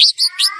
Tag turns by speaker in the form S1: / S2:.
S1: you